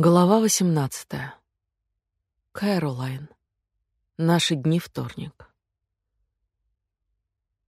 Глава 18. Кэролайн. Наши дни вторник.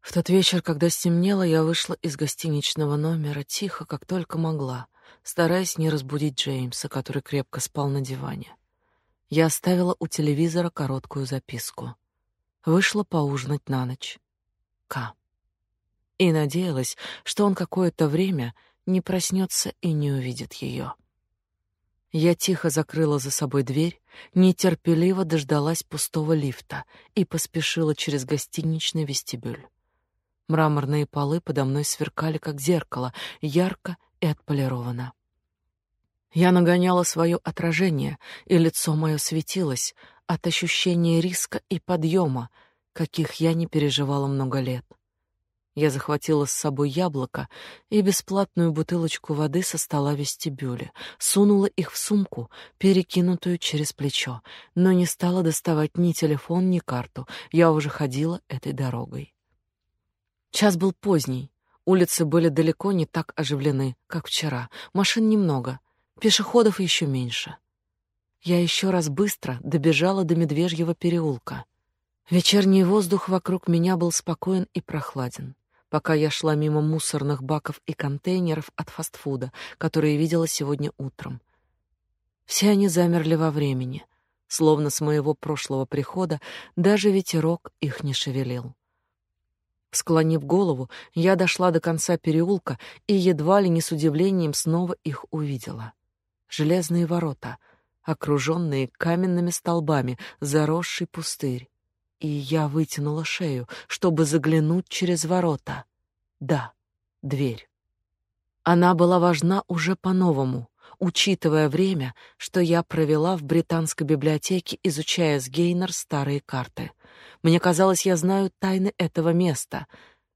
В тот вечер, когда стемнело, я вышла из гостиничного номера тихо, как только могла, стараясь не разбудить Джеймса, который крепко спал на диване. Я оставила у телевизора короткую записку. Вышла поужинать на ночь. К. И надеялась, что он какое-то время не проснется и не увидит ее. Я тихо закрыла за собой дверь, нетерпеливо дождалась пустого лифта и поспешила через гостиничный вестибюль. Мраморные полы подо мной сверкали, как зеркало, ярко и отполировано. Я нагоняла свое отражение, и лицо мое светилось от ощущения риска и подъема, каких я не переживала много лет. Я захватила с собой яблоко и бесплатную бутылочку воды со стола вестибюля, сунула их в сумку, перекинутую через плечо, но не стала доставать ни телефон, ни карту. Я уже ходила этой дорогой. Час был поздний. Улицы были далеко не так оживлены, как вчера. Машин немного, пешеходов еще меньше. Я еще раз быстро добежала до Медвежьего переулка. Вечерний воздух вокруг меня был спокоен и прохладен пока я шла мимо мусорных баков и контейнеров от фастфуда, которые видела сегодня утром. Все они замерли во времени, словно с моего прошлого прихода даже ветерок их не шевелил. Склонив голову, я дошла до конца переулка и едва ли не с удивлением снова их увидела. Железные ворота, окруженные каменными столбами, заросший пустырь и я вытянула шею, чтобы заглянуть через ворота. Да, дверь. Она была важна уже по-новому, учитывая время, что я провела в британской библиотеке, изучая с Гейнер старые карты. Мне казалось, я знаю тайны этого места.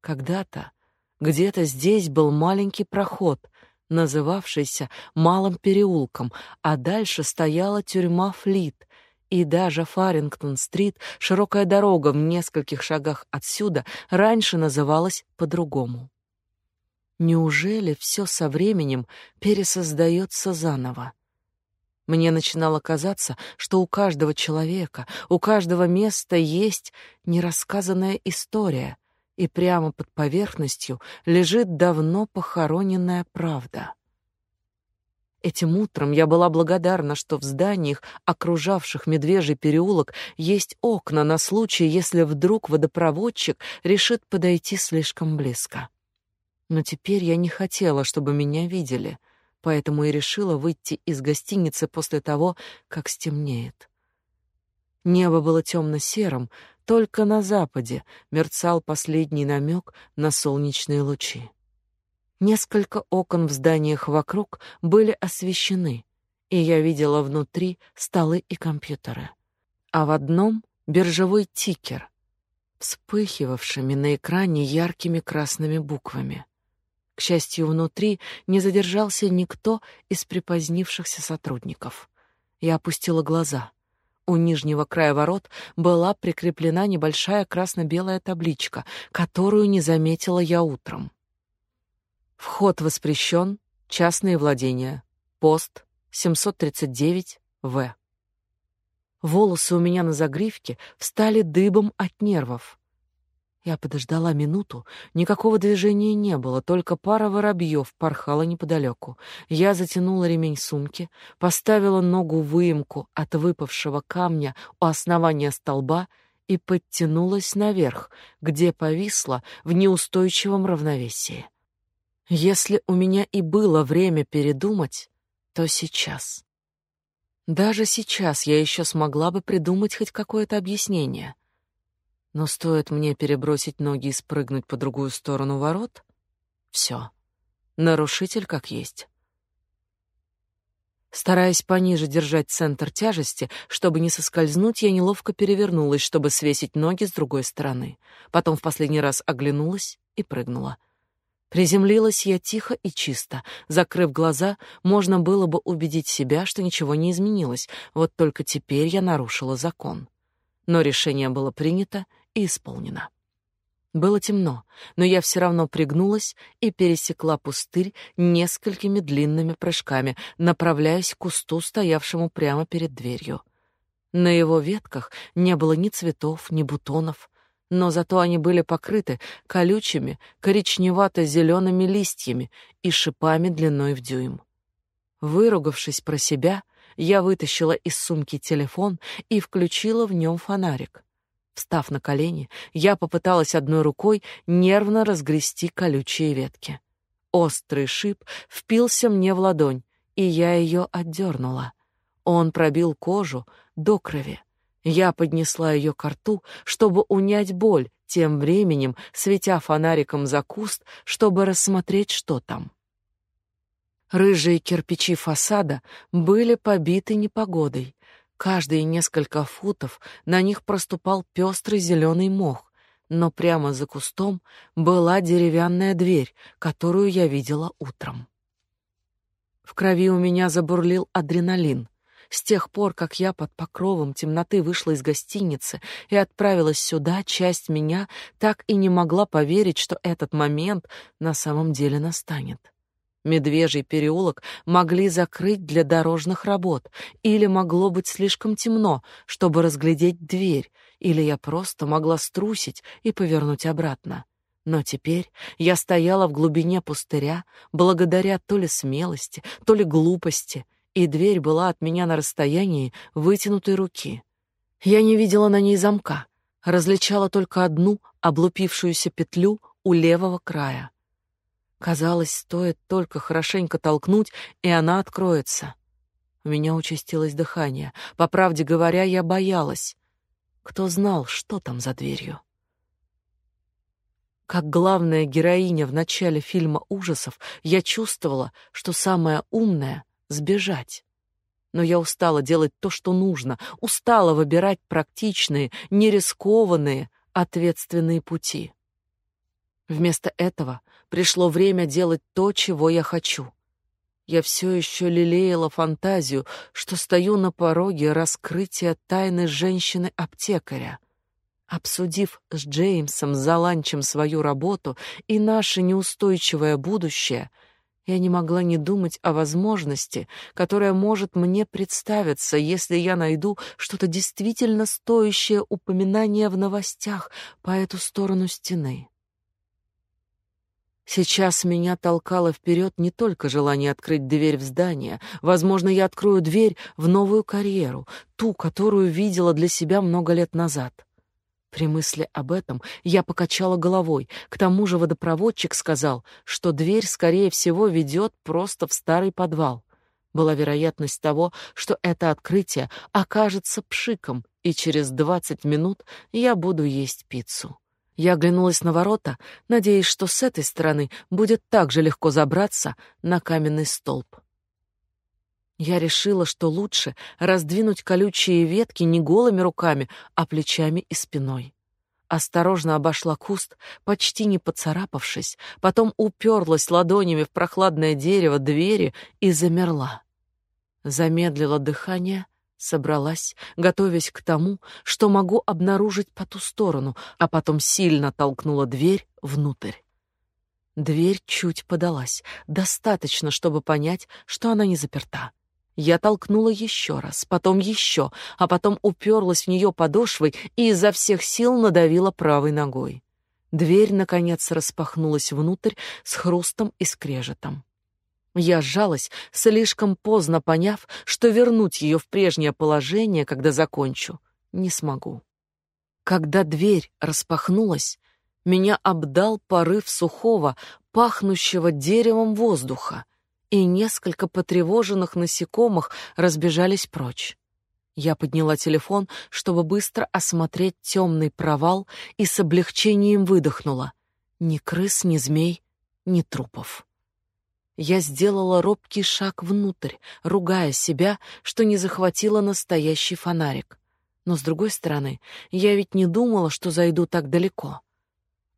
Когда-то, где-то здесь был маленький проход, называвшийся Малым переулком, а дальше стояла тюрьма Флит, и даже Фарингтон-стрит, широкая дорога в нескольких шагах отсюда, раньше называлась по-другому. Неужели все со временем пересоздается заново? Мне начинало казаться, что у каждого человека, у каждого места есть нерассказанная история, и прямо под поверхностью лежит давно похороненная правда. Этим утром я была благодарна, что в зданиях, окружавших Медвежий переулок, есть окна на случай, если вдруг водопроводчик решит подойти слишком близко. Но теперь я не хотела, чтобы меня видели, поэтому и решила выйти из гостиницы после того, как стемнеет. Небо было темно-серым, только на западе мерцал последний намек на солнечные лучи. Несколько окон в зданиях вокруг были освещены, и я видела внутри столы и компьютеры. А в одном — биржевой тикер, вспыхивавшими на экране яркими красными буквами. К счастью, внутри не задержался никто из припозднившихся сотрудников. Я опустила глаза. У нижнего края ворот была прикреплена небольшая красно-белая табличка, которую не заметила я утром. Вход воспрещен. Частные владения. Пост 739-В. Волосы у меня на загривке встали дыбом от нервов. Я подождала минуту, никакого движения не было, только пара воробьев порхала неподалеку. Я затянула ремень сумки, поставила ногу в выемку от выпавшего камня у основания столба и подтянулась наверх, где повисла в неустойчивом равновесии. Если у меня и было время передумать, то сейчас. Даже сейчас я еще смогла бы придумать хоть какое-то объяснение. Но стоит мне перебросить ноги и спрыгнуть по другую сторону ворот, все. Нарушитель как есть. Стараясь пониже держать центр тяжести, чтобы не соскользнуть, я неловко перевернулась, чтобы свесить ноги с другой стороны. Потом в последний раз оглянулась и прыгнула. Приземлилась я тихо и чисто. Закрыв глаза, можно было бы убедить себя, что ничего не изменилось, вот только теперь я нарушила закон. Но решение было принято и исполнено. Было темно, но я все равно пригнулась и пересекла пустырь несколькими длинными прыжками, направляясь к кусту, стоявшему прямо перед дверью. На его ветках не было ни цветов, ни бутонов, но зато они были покрыты колючими коричневато зелеными листьями и шипами длиной в дюйм. Выругавшись про себя, я вытащила из сумки телефон и включила в нем фонарик. Встав на колени, я попыталась одной рукой нервно разгрести колючие ветки. Острый шип впился мне в ладонь, и я ее отдернула. Он пробил кожу до крови. Я поднесла ее к рту, чтобы унять боль, тем временем светя фонариком за куст, чтобы рассмотреть, что там. Рыжие кирпичи фасада были побиты непогодой. Каждые несколько футов на них проступал пестрый зеленый мох, но прямо за кустом была деревянная дверь, которую я видела утром. В крови у меня забурлил адреналин. С тех пор, как я под покровом темноты вышла из гостиницы и отправилась сюда, часть меня так и не могла поверить, что этот момент на самом деле настанет. Медвежий переулок могли закрыть для дорожных работ, или могло быть слишком темно, чтобы разглядеть дверь, или я просто могла струсить и повернуть обратно. Но теперь я стояла в глубине пустыря, благодаря то ли смелости, то ли глупости, и дверь была от меня на расстоянии вытянутой руки. Я не видела на ней замка, различала только одну облупившуюся петлю у левого края. Казалось, стоит только хорошенько толкнуть, и она откроется. У меня участилось дыхание. По правде говоря, я боялась. Кто знал, что там за дверью? Как главная героиня в начале фильма ужасов, я чувствовала, что самое умное — сбежать. Но я устала делать то, что нужно, устала выбирать практичные, нерискованные, ответственные пути. Вместо этого пришло время делать то, чего я хочу. Я все еще лелеяла фантазию, что стою на пороге раскрытия тайны женщины-аптекаря. Обсудив с Джеймсом за ланчем свою работу и наше неустойчивое будущее, я не могла не думать о возможности, которая может мне представиться, если я найду что-то действительно стоящее упоминания в новостях по эту сторону стены. Сейчас меня толкало вперед не только желание открыть дверь в здание. Возможно, я открою дверь в новую карьеру, ту, которую видела для себя много лет назад. При мысли об этом я покачала головой. К тому же водопроводчик сказал, что дверь, скорее всего, ведет просто в старый подвал. Была вероятность того, что это открытие окажется пшиком, и через двадцать минут я буду есть пиццу. Я оглянулась на ворота, надеясь, что с этой стороны будет так же легко забраться на каменный столб. Я решила, что лучше раздвинуть колючие ветки не голыми руками, а плечами и спиной. Осторожно обошла куст, почти не поцарапавшись, потом уперлась ладонями в прохладное дерево двери и замерла. Замедлила дыхание — Собралась, готовясь к тому, что могу обнаружить по ту сторону, а потом сильно толкнула дверь внутрь. Дверь чуть подалась, достаточно, чтобы понять, что она не заперта. Я толкнула еще раз, потом еще, а потом уперлась в нее подошвой и изо всех сил надавила правой ногой. Дверь, наконец, распахнулась внутрь с хрустом и скрежетом. Я сжалась, слишком поздно поняв, что вернуть ее в прежнее положение, когда закончу, не смогу. Когда дверь распахнулась, меня обдал порыв сухого, пахнущего деревом воздуха, и несколько потревоженных насекомых разбежались прочь. Я подняла телефон, чтобы быстро осмотреть темный провал, и с облегчением выдохнула. Ни крыс, ни змей, ни трупов. Я сделала робкий шаг внутрь, ругая себя, что не захватила настоящий фонарик. Но с другой стороны, я ведь не думала, что зайду так далеко.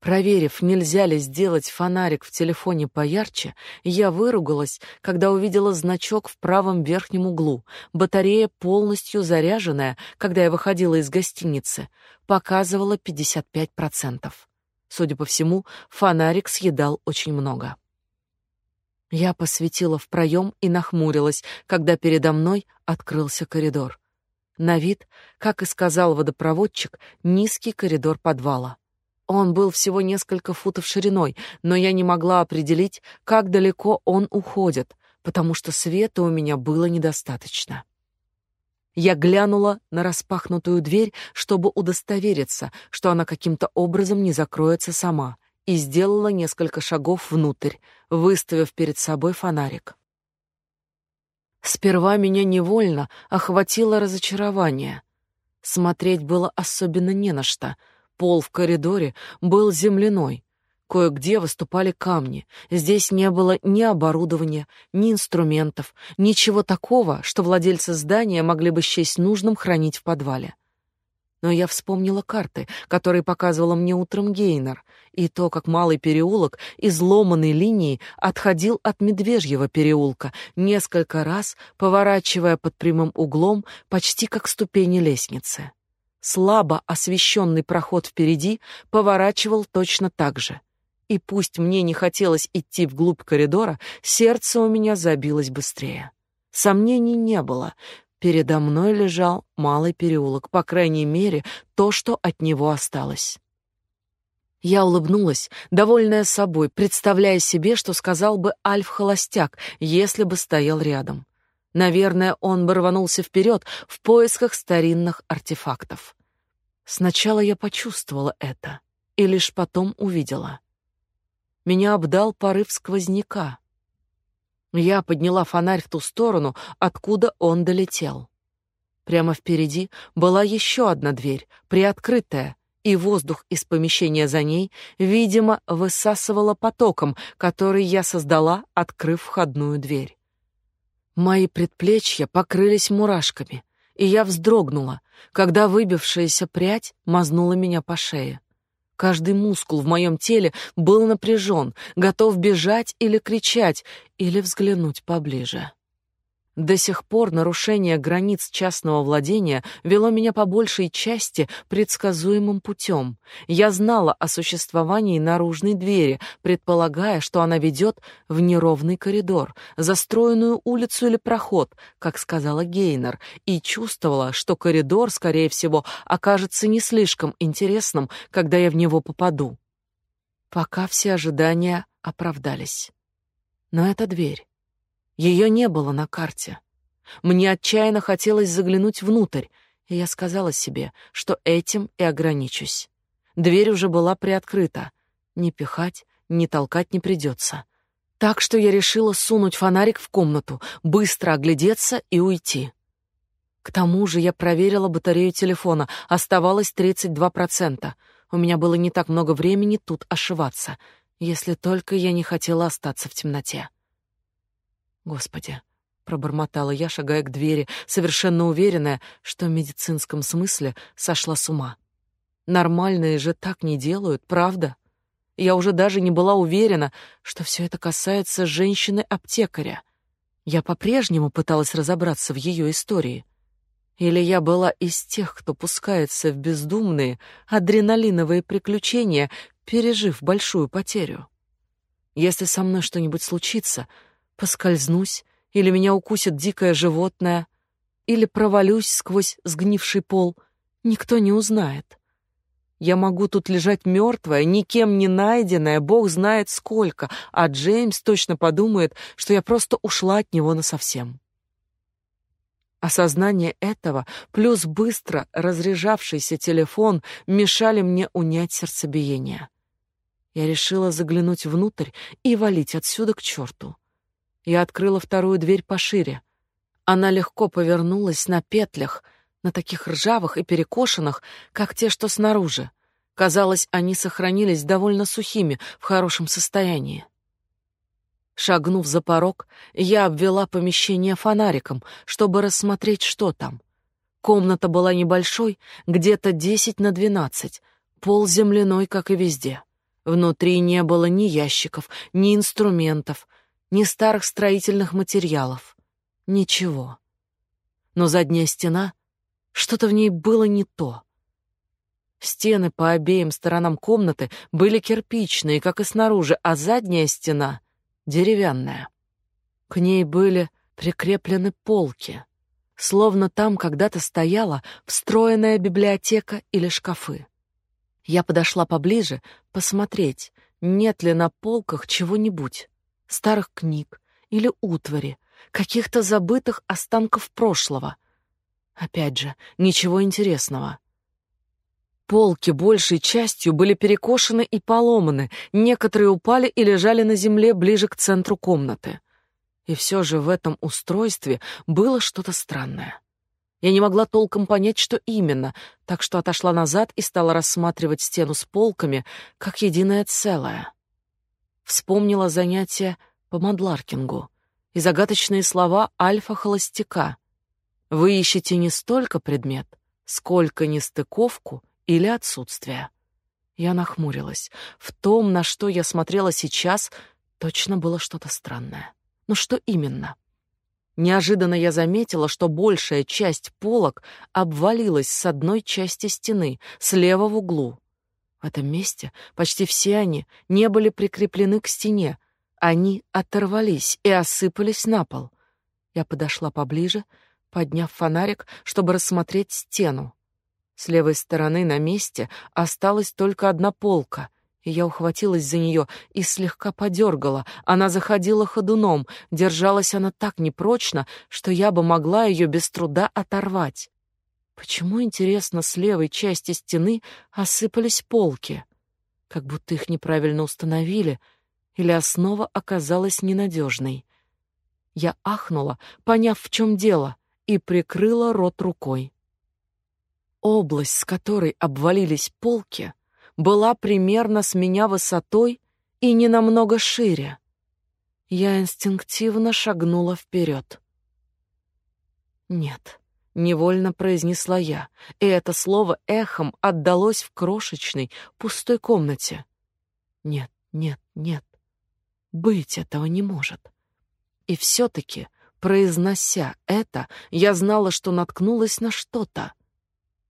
Проверив, нельзя ли сделать фонарик в телефоне поярче, я выругалась, когда увидела значок в правом верхнем углу. Батарея, полностью заряженная, когда я выходила из гостиницы, показывала 55%. Судя по всему, фонарик съедал очень много. Я посветила в проем и нахмурилась, когда передо мной открылся коридор. На вид, как и сказал водопроводчик, низкий коридор подвала. Он был всего несколько футов шириной, но я не могла определить, как далеко он уходит, потому что света у меня было недостаточно. Я глянула на распахнутую дверь, чтобы удостовериться, что она каким-то образом не закроется сама, и сделала несколько шагов внутрь, выставив перед собой фонарик. Сперва меня невольно охватило разочарование. Смотреть было особенно не на что. Пол в коридоре был земляной, Кое-где выступали камни. Здесь не было ни оборудования, ни инструментов, ничего такого, что владельцы здания могли бы счесть нужным хранить в подвале. Но я вспомнила карты, которые показывала мне утром Гейнер, и то, как малый переулок изломанной линией отходил от Медвежьего переулка, несколько раз поворачивая под прямым углом, почти как ступени лестницы. Слабо освещенный проход впереди поворачивал точно так же — и пусть мне не хотелось идти вглубь коридора, сердце у меня забилось быстрее. Сомнений не было. Передо мной лежал малый переулок, по крайней мере, то, что от него осталось. Я улыбнулась, довольная собой, представляя себе, что сказал бы Альф-холостяк, если бы стоял рядом. Наверное, он бы рванулся вперед в поисках старинных артефактов. Сначала я почувствовала это и лишь потом увидела меня обдал порыв сквозняка. Я подняла фонарь в ту сторону, откуда он долетел. Прямо впереди была еще одна дверь, приоткрытая, и воздух из помещения за ней, видимо, высасывало потоком, который я создала, открыв входную дверь. Мои предплечья покрылись мурашками, и я вздрогнула, когда выбившаяся прядь мазнула меня по шее. Каждый мускул в моем теле был напряжен, готов бежать или кричать, или взглянуть поближе. До сих пор нарушение границ частного владения вело меня по большей части предсказуемым путем. Я знала о существовании наружной двери, предполагая, что она ведет в неровный коридор, застроенную улицу или проход, как сказала Гейнер, и чувствовала, что коридор, скорее всего, окажется не слишком интересным, когда я в него попаду. Пока все ожидания оправдались. Но эта дверь ее не было на карте. Мне отчаянно хотелось заглянуть внутрь, и я сказала себе, что этим и ограничусь. Дверь уже была приоткрыта. Ни пихать, ни толкать не придется. Так что я решила сунуть фонарик в комнату, быстро оглядеться и уйти. К тому же я проверила батарею телефона, оставалось 32%. У меня было не так много времени тут ошиваться, если только я не хотела остаться в темноте. Господи, пробормотала я, шагая к двери, совершенно уверенная, что в медицинском смысле сошла с ума. Нормальные же так не делают, правда? Я уже даже не была уверена, что все это касается женщины-аптекаря. Я по-прежнему пыталась разобраться в ее истории. Или я была из тех, кто пускается в бездумные адреналиновые приключения, пережив большую потерю. Если со мной что-нибудь случится, Поскользнусь, или меня укусит дикое животное, или провалюсь сквозь сгнивший пол, никто не узнает. Я могу тут лежать мертвая, никем не найденная, Бог знает сколько, а Джеймс точно подумает, что я просто ушла от него насовсем. Осознание этого плюс быстро разряжавшийся телефон мешали мне унять сердцебиение. Я решила заглянуть внутрь и валить отсюда к черту. Я открыла вторую дверь пошире. Она легко повернулась на петлях, на таких ржавых и перекошенных, как те, что снаружи. Казалось, они сохранились довольно сухими, в хорошем состоянии. Шагнув за порог, я обвела помещение фонариком, чтобы рассмотреть, что там. Комната была небольшой, где-то десять на двенадцать, пол земляной, как и везде. Внутри не было ни ящиков, ни инструментов, ни старых строительных материалов. Ничего. Но задняя стена, что-то в ней было не то. Стены по обеим сторонам комнаты были кирпичные, как и снаружи, а задняя стена — деревянная. К ней были прикреплены полки, словно там когда-то стояла встроенная библиотека или шкафы. Я подошла поближе посмотреть, нет ли на полках чего-нибудь, старых книг или утвари, каких-то забытых останков прошлого. Опять же, ничего интересного. Полки большей частью были перекошены и поломаны, некоторые упали и лежали на земле ближе к центру комнаты. И все же в этом устройстве было что-то странное. Я не могла толком понять, что именно, так что отошла назад и стала рассматривать стену с полками как единое целое. Вспомнила занятия по мадларкингу и загадочные слова альфа-холостяка. Вы ищете не столько предмет, сколько нестыковку или отсутствие. Я нахмурилась. В том, на что я смотрела сейчас, точно было что-то странное. Но что именно? Неожиданно я заметила, что большая часть полок обвалилась с одной части стены, слева в углу. В этом месте почти все они не были прикреплены к стене. Они оторвались и осыпались на пол. Я подошла поближе, подняв фонарик, чтобы рассмотреть стену. С левой стороны на месте осталась только одна полка, и я ухватилась за нее и слегка подергала. Она заходила ходуном, держалась она так непрочно, что я бы могла ее без труда оторвать. Почему, интересно, с левой части стены осыпались полки? Как будто их неправильно установили, или основа оказалась ненадежной. Я ахнула, поняв, в чем дело, и прикрыла рот рукой. Область, с которой обвалились полки, была примерно с меня высотой и не намного шире. Я инстинктивно шагнула вперед. «Нет», — невольно произнесла я, и это слово эхом отдалось в крошечной, пустой комнате. «Нет, нет, нет, быть этого не может». И все-таки, произнося это, я знала, что наткнулась на что-то,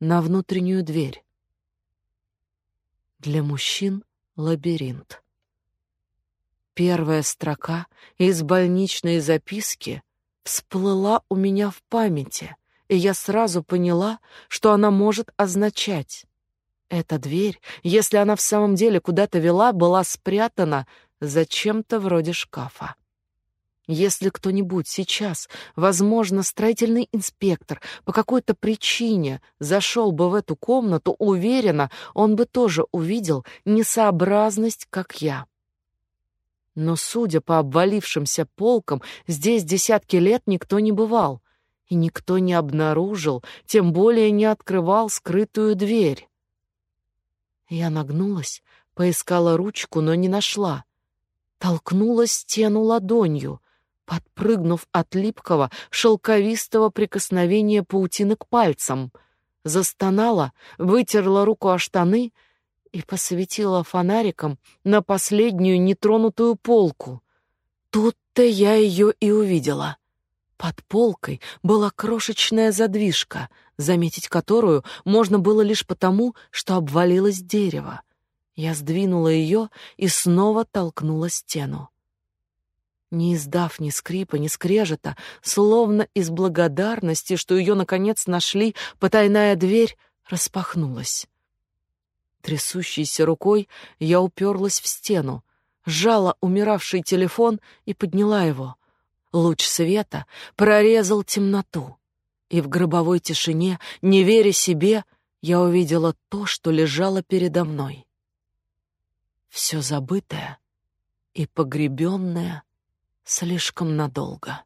на внутреннюю дверь. Для мужчин лабиринт. Первая строка из больничной записки всплыла у меня в памяти, и я сразу поняла, что она может означать. Эта дверь, если она в самом деле куда-то вела, была спрятана за чем-то вроде шкафа. Если кто-нибудь сейчас, возможно, строительный инспектор, по какой-то причине зашел бы в эту комнату, уверенно, он бы тоже увидел несообразность, как я. Но, судя по обвалившимся полкам, здесь десятки лет никто не бывал, и никто не обнаружил, тем более не открывал скрытую дверь. Я нагнулась, поискала ручку, но не нашла. Толкнула стену ладонью — подпрыгнув от липкого, шелковистого прикосновения паутины к пальцам, застонала, вытерла руку о штаны и посветила фонариком на последнюю нетронутую полку. Тут-то я ее и увидела. Под полкой была крошечная задвижка, заметить которую можно было лишь потому, что обвалилось дерево. Я сдвинула ее и снова толкнула стену не издав ни скрипа, ни скрежета, словно из благодарности, что ее наконец нашли, потайная дверь распахнулась. Трясущейся рукой я уперлась в стену, сжала умиравший телефон и подняла его. Луч света прорезал темноту, и в гробовой тишине, не веря себе, я увидела то, что лежало передо мной. Все забытое и погребенное слишком надолго.